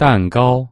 蛋糕。